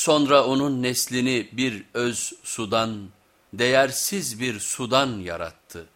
Sonra onun neslini bir öz sudan, değersiz bir sudan yarattı.